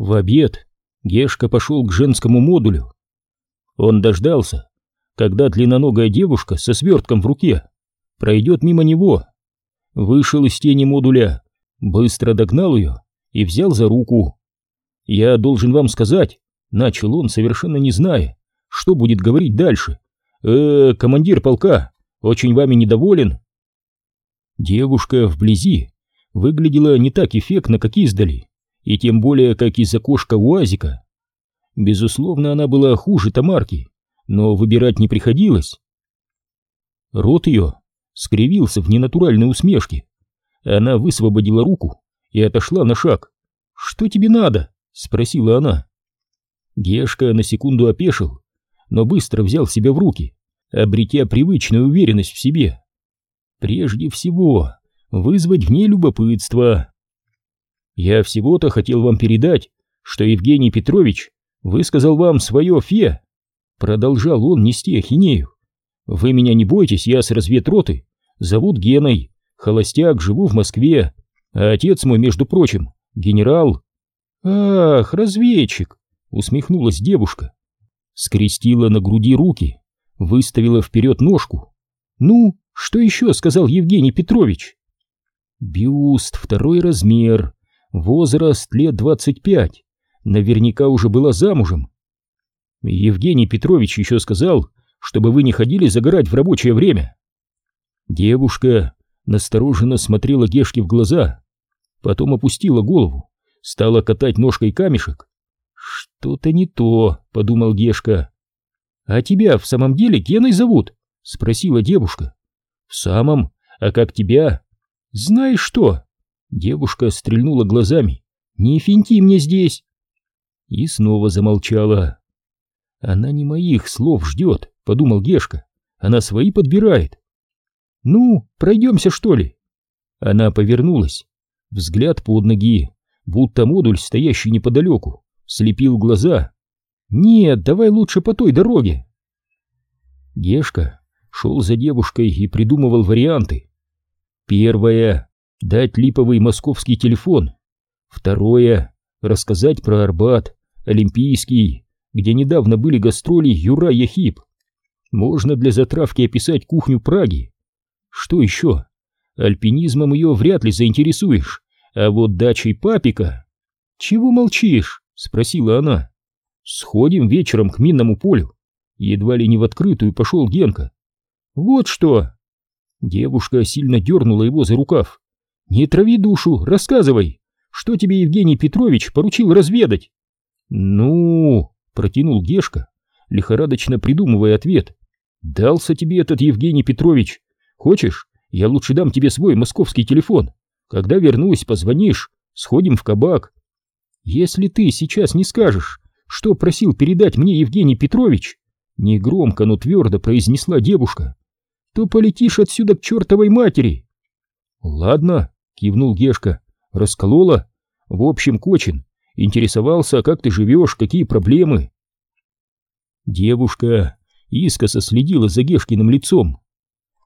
В обед Гешка пошел к женскому модулю. Он дождался, когда длинноногая девушка со свертком в руке пройдет мимо него. Вышел из тени модуля, быстро догнал ее и взял за руку. «Я должен вам сказать», — начал он, совершенно не зная, что будет говорить дальше. «Э, командир полка, очень вами недоволен?» Девушка вблизи выглядела не так эффектно, как издали, и тем более, как из окошка УАЗика. Безусловно, она была хуже Тамарки, но выбирать не приходилось. Рот ее скривился в ненатуральной усмешке. Она высвободила руку и отошла на шаг. «Что тебе надо?» — спросила она. Гешка на секунду опешил, но быстро взял себя в руки, обретя привычную уверенность в себе. Прежде всего, вызвать в ней любопытство. Я всего-то хотел вам передать, что Евгений Петрович высказал вам свое фе. Продолжал он нести ахинею. Вы меня не бойтесь, я с разведроты. Зовут Геной, холостяк, живу в Москве. А отец мой, между прочим, генерал. Ах, разведчик, усмехнулась девушка. Скрестила на груди руки, выставила вперед ножку. Ну, что еще сказал Евгений Петрович? Бюст, второй размер, возраст лет двадцать пять, наверняка уже была замужем. Евгений Петрович еще сказал, чтобы вы не ходили загорать в рабочее время. Девушка настороженно смотрела Гешке в глаза, потом опустила голову, стала катать ножкой камешек. «Что-то не то», — подумал Гешка. «А тебя в самом деле Геной зовут?» — спросила девушка. «В самом? А как тебя?» «Знаешь что?» Девушка стрельнула глазами. «Не финти мне здесь!» И снова замолчала. «Она не моих слов ждет», — подумал Гешка. «Она свои подбирает». «Ну, пройдемся, что ли?» Она повернулась. Взгляд под ноги, будто модуль, стоящий неподалеку, слепил глаза. «Нет, давай лучше по той дороге». Гешка шел за девушкой и придумывал варианты. Первое — дать липовый московский телефон. Второе — рассказать про Арбат, Олимпийский, где недавно были гастроли Юра Яхип. Можно для затравки описать кухню Праги. Что еще? Альпинизмом ее вряд ли заинтересуешь, а вот дачей папика... «Чего молчишь?» — спросила она. «Сходим вечером к минному полю». Едва ли не в открытую пошел Генка. «Вот что!» Девушка сильно дернула его за рукав. «Не трави душу, рассказывай, что тебе Евгений Петрович поручил разведать?» «Ну...» — протянул Гешка, лихорадочно придумывая ответ. «Дался тебе этот Евгений Петрович. Хочешь, я лучше дам тебе свой московский телефон. Когда вернусь, позвонишь, сходим в кабак. Если ты сейчас не скажешь, что просил передать мне Евгений Петрович, негромко, но твердо произнесла девушка, то полетишь отсюда к чертовой матери. Ладно, кивнул Гешка, расколола. В общем, Кочин интересовался, как ты живешь, какие проблемы. Девушка искоса следила за Гешкиным лицом.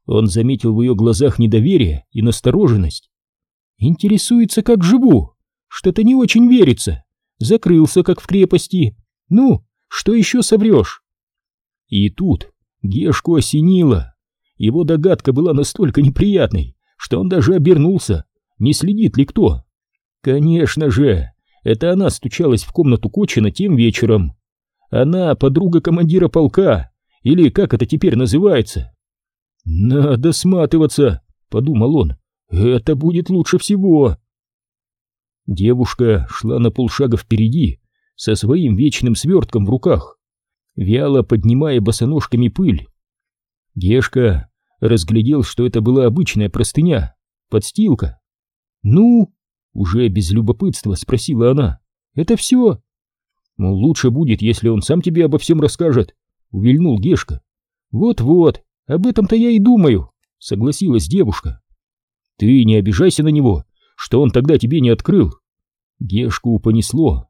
Он заметил в ее глазах недоверие и настороженность. Интересуется, как живу. Что-то не очень верится. Закрылся, как в крепости. Ну, что еще соврешь? И тут Гешку осенило. Его догадка была настолько неприятной, что он даже обернулся, не следит ли кто. Конечно же, это она стучалась в комнату Кочина тем вечером. Она подруга командира полка, или как это теперь называется. «Надо сматываться», — подумал он, — «это будет лучше всего». Девушка шла на полшага впереди, со своим вечным свертком в руках, вяло поднимая босоножками пыль. Гешка разглядел, что это была обычная простыня, подстилка. «Ну?» — уже без любопытства спросила она. «Это все?» «Ну, лучше будет, если он сам тебе обо всем расскажет», — увильнул Гешка. «Вот-вот, об этом-то я и думаю», — согласилась девушка. «Ты не обижайся на него, что он тогда тебе не открыл». Гешку понесло.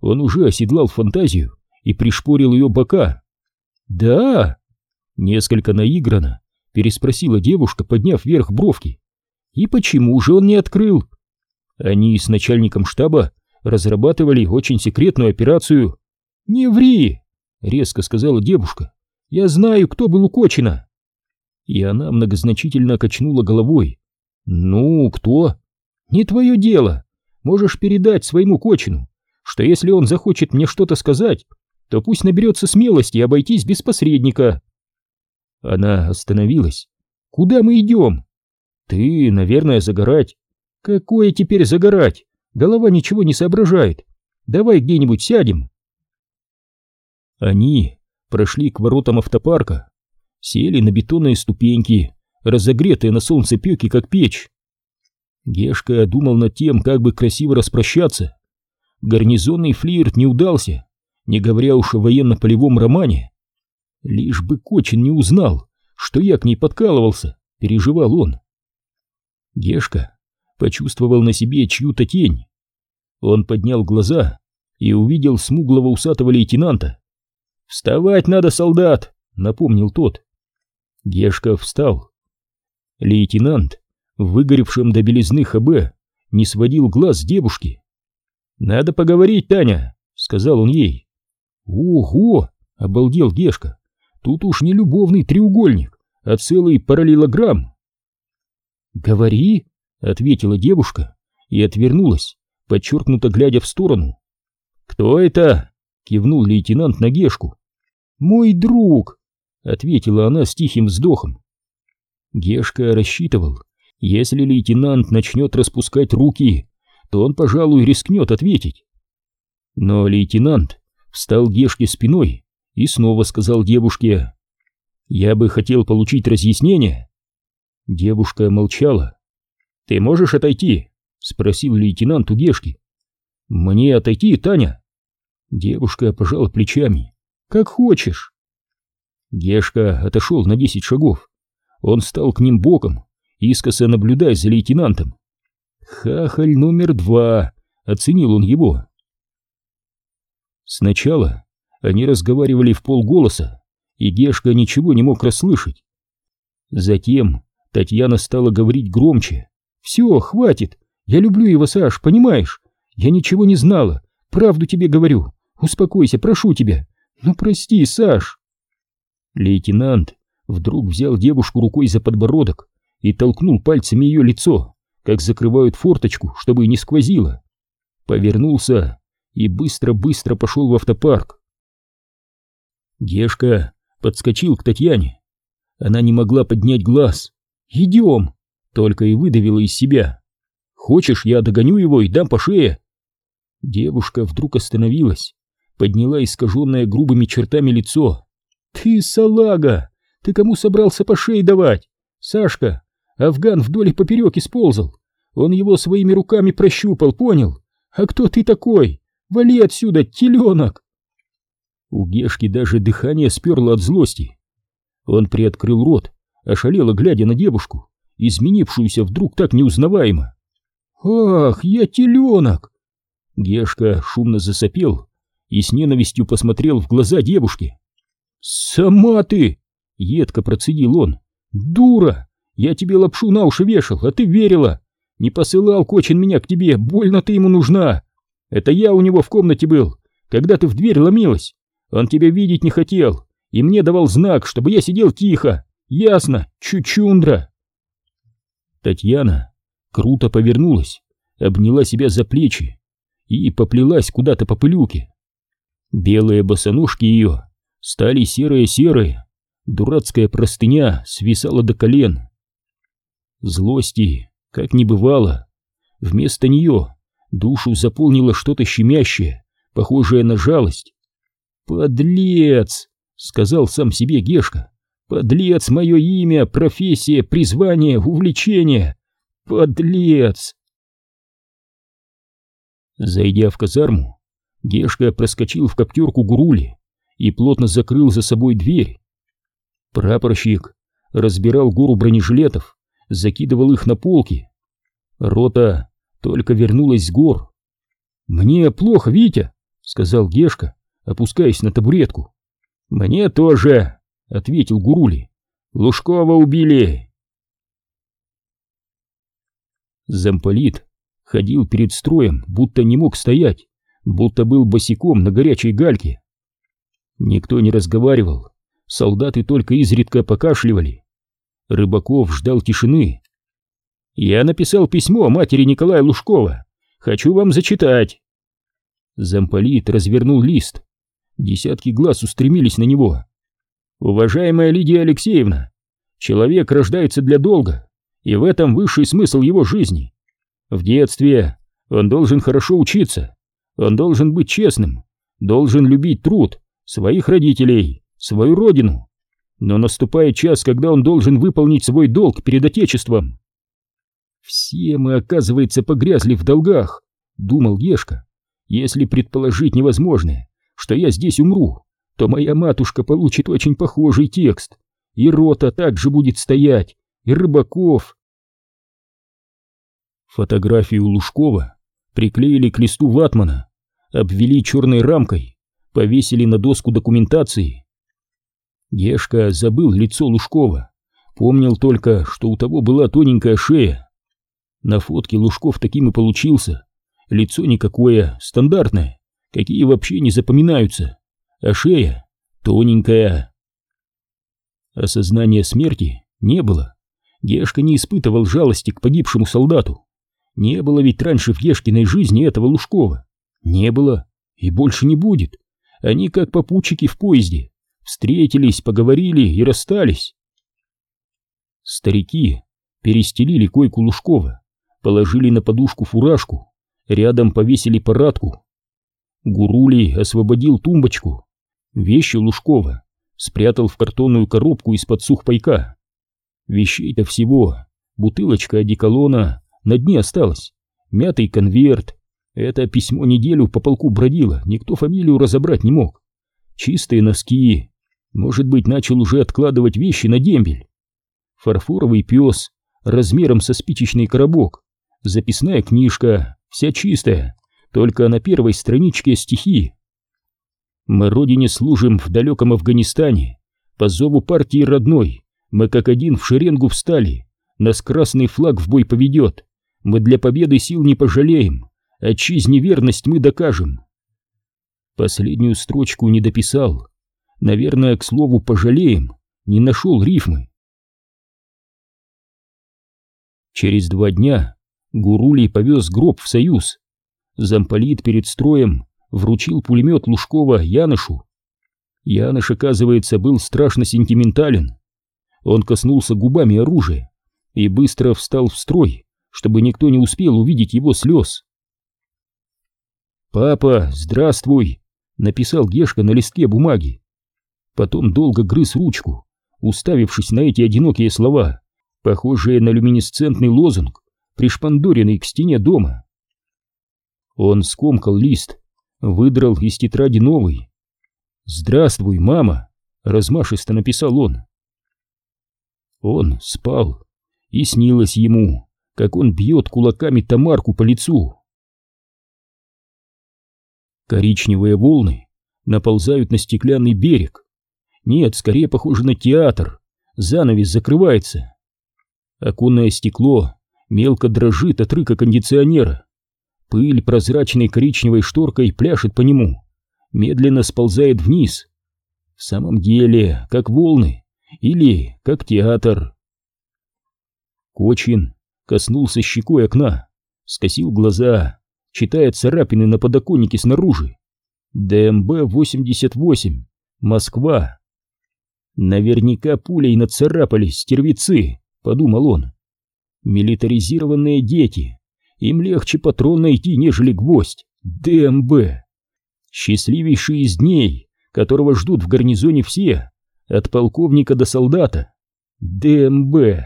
Он уже оседлал фантазию и пришпорил ее бока. «Да!» Несколько наигранно переспросила девушка, подняв вверх бровки. И почему же он не открыл? Они с начальником штаба разрабатывали очень секретную операцию. «Не ври!» — резко сказала девушка. «Я знаю, кто был у Кочина!» И она многозначительно качнула головой. «Ну, кто?» «Не твое дело. Можешь передать своему Кочину, что если он захочет мне что-то сказать, то пусть наберется смелости обойтись без посредника». Она остановилась. «Куда мы идем?» «Ты, наверное, загорать». «Какое теперь загорать? Голова ничего не соображает. Давай где-нибудь сядем». Они прошли к воротам автопарка, сели на бетонные ступеньки, разогретые на солнце пеки, как печь. Гешка думал над тем, как бы красиво распрощаться. Гарнизонный флирт не удался, не говоря уж о военно-полевом романе. Лишь бы Кочин не узнал, что я к ней подкалывался, переживал он. Гешка почувствовал на себе чью-то тень. Он поднял глаза и увидел смуглого усатого лейтенанта. «Вставать надо, солдат!» — напомнил тот. Гешка встал. Лейтенант, в до белизны ХБ, не сводил глаз с девушки. «Надо поговорить, Таня!» — сказал он ей. «Ого!» — обалдел Гешка. «Тут уж не любовный треугольник, а целый параллелограмм!» «Говори!» — ответила девушка и отвернулась, подчеркнуто глядя в сторону. «Кто это?» — кивнул лейтенант на Гешку. «Мой друг!» — ответила она с тихим вздохом. Гешка рассчитывал, если лейтенант начнет распускать руки, то он, пожалуй, рискнет ответить. Но лейтенант встал Гешке спиной и снова сказал девушке, «Я бы хотел получить разъяснение». Девушка молчала. «Ты можешь отойти?» — спросил лейтенант у Гешки. «Мне отойти, Таня?» Девушка пожала плечами. «Как хочешь». Гешка отошел на десять шагов. Он стал к ним боком, искоса наблюдая за лейтенантом. «Хахаль номер два», — оценил он его. Сначала они разговаривали в полголоса, и Гешка ничего не мог расслышать. Затем Татьяна стала говорить громче. «Все, хватит! Я люблю его, Саш, понимаешь? Я ничего не знала, правду тебе говорю. Успокойся, прошу тебя. Ну прости, Саш!» Лейтенант вдруг взял девушку рукой за подбородок и толкнул пальцами ее лицо, как закрывают форточку, чтобы не сквозило. Повернулся и быстро-быстро пошел в автопарк. Гешка подскочил к Татьяне. Она не могла поднять глаз. «Идем!» Только и выдавила из себя. «Хочешь, я догоню его и дам по шее?» Девушка вдруг остановилась, подняла искаженное грубыми чертами лицо. «Ты салага! Ты кому собрался по шее давать? Сашка, Афган вдоль и поперек исползал. Он его своими руками прощупал, понял? А кто ты такой? Вали отсюда, теленок!» У Гешки даже дыхание сперло от злости. Он приоткрыл рот, ошалело глядя на девушку, изменившуюся вдруг так неузнаваемо. «Ах, я теленок!» Гешка шумно засопел и с ненавистью посмотрел в глаза девушки. «Сама ты!» — едко процедил он. «Дура! Я тебе лапшу на уши вешал, а ты верила! Не посылал Кочин меня к тебе, больно ты ему нужна! Это я у него в комнате был, когда ты в дверь ломилась! Он тебя видеть не хотел, и мне давал знак, чтобы я сидел тихо! Ясно, чучундра!» Татьяна круто повернулась, обняла себя за плечи и поплелась куда-то по пылюке. Белые босоножки ее стали серые-серые, дурацкая простыня свисала до колен. Злости, как не бывало, вместо нее душу заполнило что-то щемящее, похожее на жалость. «Подлец!» — сказал сам себе Гешка. «Подлец — мое имя, профессия, призвание, увлечение! Подлец!» Зайдя в казарму, Гешка проскочил в коптерку Гурули и плотно закрыл за собой дверь. Прапорщик разбирал гору бронежилетов, закидывал их на полки. Рота только вернулась с гор. «Мне плохо, Витя», — сказал Гешка, опускаясь на табуретку. «Мне тоже», — ответил Гурули. «Лужкова убили». Замполит ходил перед строем, будто не мог стоять, будто был босиком на горячей гальке. Никто не разговаривал, солдаты только изредка покашливали. Рыбаков ждал тишины. «Я написал письмо матери Николая Лужкова. Хочу вам зачитать». Замполит развернул лист. Десятки глаз устремились на него. «Уважаемая Лидия Алексеевна, человек рождается для долга, и в этом высший смысл его жизни. В детстве он должен хорошо учиться, он должен быть честным, должен любить труд, своих родителей, свою родину. Но наступает час, когда он должен выполнить свой долг перед Отечеством. «Все мы, оказывается, погрязли в долгах», — думал Ешка. «Если предположить невозможное, что я здесь умру, то моя матушка получит очень похожий текст, и рота также будет стоять, и Рыбаков, Фотографию Лужкова приклеили к листу ватмана, обвели черной рамкой, повесили на доску документации. Гешка забыл лицо Лужкова, помнил только, что у того была тоненькая шея. На фотке Лужков таким и получился. Лицо никакое, стандартное, какие вообще не запоминаются, а шея тоненькая. Осознания смерти не было. Гешка не испытывал жалости к погибшему солдату. Не было ведь раньше в Ешкиной жизни этого Лужкова. Не было и больше не будет. Они как попутчики в поезде. Встретились, поговорили и расстались. Старики перестелили койку Лужкова, положили на подушку фуражку, рядом повесили парадку. Гурули освободил тумбочку. Вещи Лужкова спрятал в картонную коробку из-под сухпайка. Вещей-то всего бутылочка одеколона, на дне осталось. Мятый конверт. Это письмо неделю по полку бродило, никто фамилию разобрать не мог. Чистые носки. Может быть, начал уже откладывать вещи на дембель. Фарфоровый пес, размером со спичечный коробок. Записная книжка, вся чистая, только на первой страничке стихи. Мы родине служим в далеком Афганистане, по зову партии родной, мы как один в шеренгу встали, нас красный флаг в бой поведет, мы для победы сил не пожалеем, отчизне верность мы докажем. Последнюю строчку не дописал. Наверное, к слову «пожалеем» не нашел рифмы. Через два дня Гурулий повез гроб в Союз. Замполит перед строем вручил пулемет Лужкова Янышу. Яныш, оказывается, был страшно сентиментален. Он коснулся губами оружия и быстро встал в строй, чтобы никто не успел увидеть его слез. «Папа, здравствуй!» — написал Гешка на листке бумаги. Потом долго грыз ручку, уставившись на эти одинокие слова, похожие на люминесцентный лозунг, пришпандоренный к стене дома. Он скомкал лист, выдрал из тетради новый. «Здравствуй, мама!» — размашисто написал он. Он спал, и снилось ему, как он бьет кулаками Тамарку по лицу. Коричневые волны наползают на стеклянный берег. Нет, скорее похоже на театр. Занавес закрывается. Оконное стекло мелко дрожит от рыка кондиционера. Пыль прозрачной коричневой шторкой пляшет по нему, медленно сползает вниз. В самом деле, как волны или как театр. Кочин коснулся щекой окна, скосил глаза, читая царапины на подоконнике снаружи. ДМБ-88, Москва. Наверняка пулей нацарапались стервицы, подумал он. Милитаризированные дети. Им легче патрон найти, нежели гвоздь. ДМБ. Счастливейший из дней, которого ждут в гарнизоне все, от полковника до солдата. ДМБ.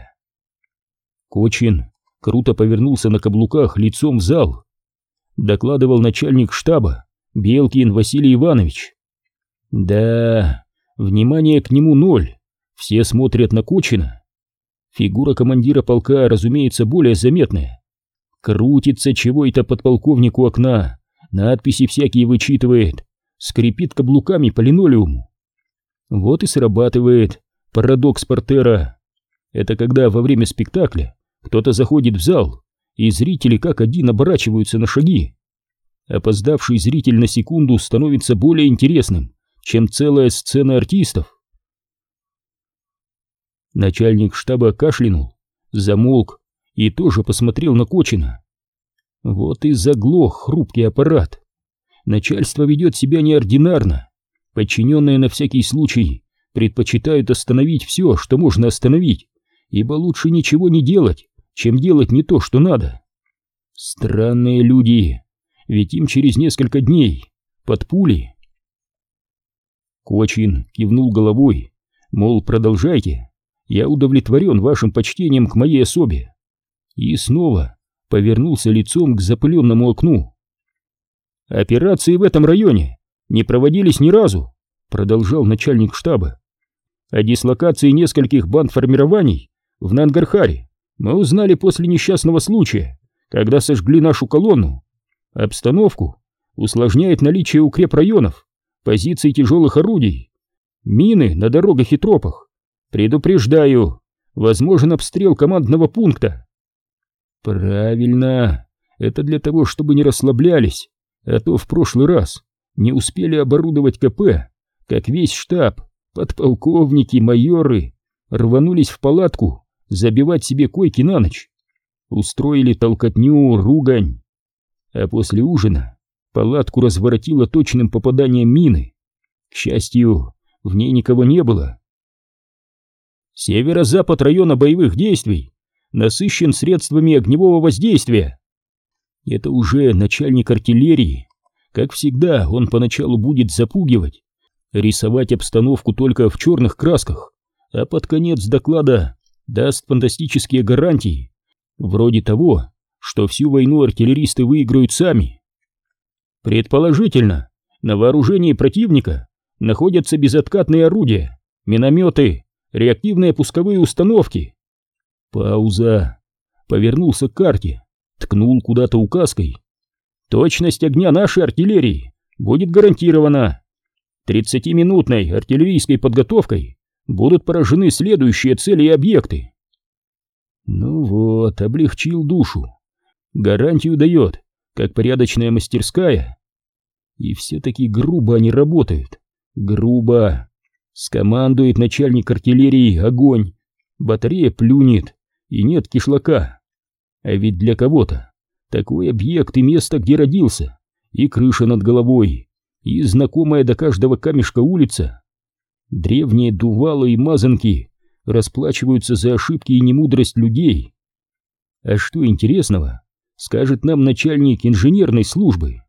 Кочин круто повернулся на каблуках лицом в зал. Докладывал начальник штаба Белкин Василий Иванович. Да, внимание к нему ноль. Все смотрят на Кочина. Фигура командира полка, разумеется, более заметная. Крутится чего-то подполковнику окна, надписи всякие вычитывает, скрипит каблуками по линолеуму. Вот и срабатывает парадокс портера. Это когда во время спектакля кто-то заходит в зал и зрители как один оборачиваются на шаги. Опоздавший зритель на секунду становится более интересным, чем целая сцена артистов. Начальник штаба кашлянул, замолк и тоже посмотрел на Кочина. Вот и заглох хрупкий аппарат. Начальство ведет себя неординарно. Подчиненные на всякий случай предпочитают остановить все, что можно остановить, ибо лучше ничего не делать, чем делать не то, что надо. Странные люди, ведь им через несколько дней под пули. Кочин кивнул головой, мол, продолжайте, я удовлетворен вашим почтением к моей особе. И снова повернулся лицом к запыленному окну. Операции в этом районе не проводились ни разу, продолжал начальник штаба. О дислокации нескольких бандформирований в Нангархаре мы узнали после несчастного случая, когда сожгли нашу колонну. Обстановку усложняет наличие укрепрайонов, позиций тяжелых орудий, мины на дорогах и тропах. Предупреждаю, возможен обстрел командного пункта. Правильно, это для того, чтобы не расслаблялись, а то в прошлый раз не успели оборудовать КП, как весь штаб подполковники, майоры рванулись в палатку забивать себе койки на ночь. Устроили толкотню, ругань. А после ужина палатку разворотило точным попаданием мины. К счастью, в ней никого не было. Северо-запад района боевых действий насыщен средствами огневого воздействия. Это уже начальник артиллерии. Как всегда, он поначалу будет запугивать, рисовать обстановку только в черных красках, а под конец доклада даст фантастические гарантии, вроде того, что всю войну артиллеристы выиграют сами. Предположительно, на вооружении противника находятся безоткатные орудия, минометы, реактивные пусковые установки. Пауза. Повернулся к карте, ткнул куда-то указкой. Точность огня нашей артиллерии будет гарантирована. 30-минутной артиллерийской подготовкой будут поражены следующие цели и объекты. Ну вот, облегчил душу. Гарантию дает, как порядочная мастерская. И все-таки грубо они работают. Грубо. Скомандует начальник артиллерии огонь. Батарея плюнет, и нет кишлака. А ведь для кого-то такой объект и место, где родился, и крыша над головой, и знакомая до каждого камешка улица. Древние дувалы и мазанки расплачиваются за ошибки и немудрость людей. А что интересного, скажет нам начальник инженерной службы.